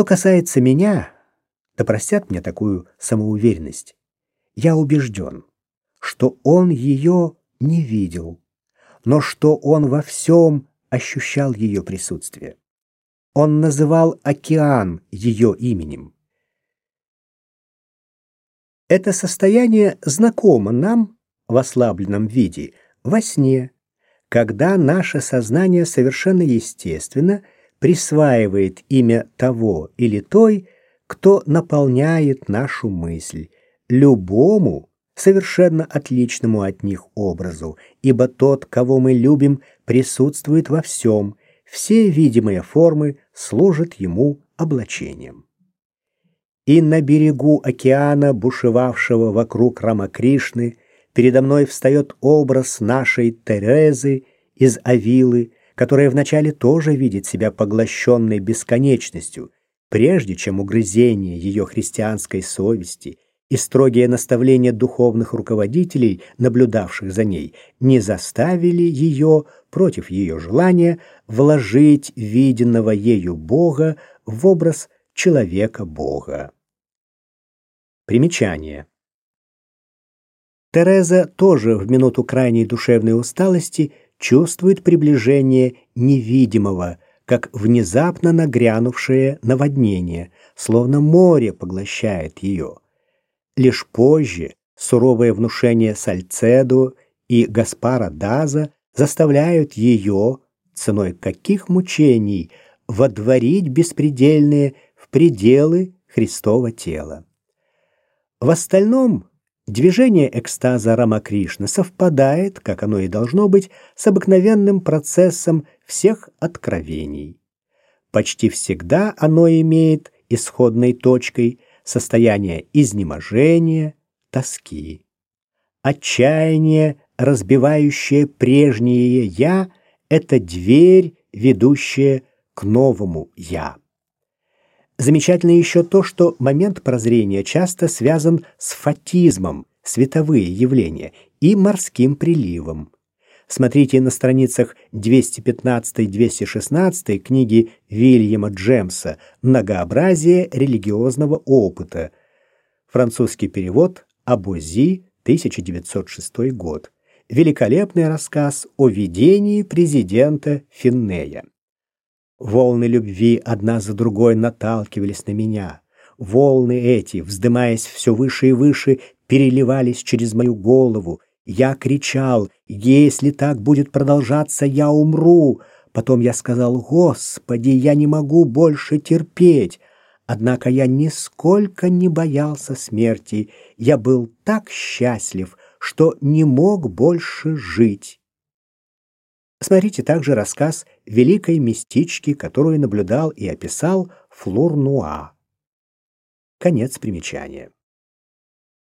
Что касается меня, да простят мне такую самоуверенность, я убежден, что он ее не видел, но что он во всем ощущал ее присутствие. Он называл океан ее именем. Это состояние знакомо нам в ослабленном виде во сне, когда наше сознание совершенно естественно присваивает имя того или той, кто наполняет нашу мысль, любому совершенно отличному от них образу, ибо тот, кого мы любим, присутствует во всем, все видимые формы служат ему облачением. И на берегу океана, бушевавшего вокруг Рамакришны, передо мной встает образ нашей Терезы из Авилы, которая вначале тоже видит себя поглощенной бесконечностью, прежде чем угрызение ее христианской совести и строгие наставления духовных руководителей, наблюдавших за ней, не заставили ее, против ее желания, вложить виденного ею Бога в образ человека-Бога. Примечание. Тереза тоже в минуту крайней душевной усталости чувствует приближение невидимого, как внезапно нагрянувшее наводнение, словно море поглощает ее. Лишь позже суровое внушение Сальцеду и Гаспара Даза заставляют ее, ценой каких мучений, водворить беспредельные в пределы Христова тела. В остальном движение экстаза Рамакришны совпадает, как оно и должно быть, с обыкновенным процессом всех откровений. Почти всегда оно имеет исходной точкой состояние изнеможения, тоски. Отчаяние, разбивающее прежнее «я», — это дверь, ведущая к новому «я». Замечательно еще то, что момент прозрения часто связан с фатизмом, световые явления, и морским приливом. Смотрите на страницах 215-216 книги Вильяма Джемса «Многообразие религиозного опыта». Французский перевод Абози, 1906 год. Великолепный рассказ о видении президента Финнея. Волны любви одна за другой наталкивались на меня. Волны эти, вздымаясь все выше и выше, переливались через мою голову. Я кричал, если так будет продолжаться, я умру. Потом я сказал, Господи, я не могу больше терпеть. Однако я нисколько не боялся смерти. Я был так счастлив, что не мог больше жить. Смотрите также рассказ великой мистички, которую наблюдал и описал Флор Нуа. Конец примечания.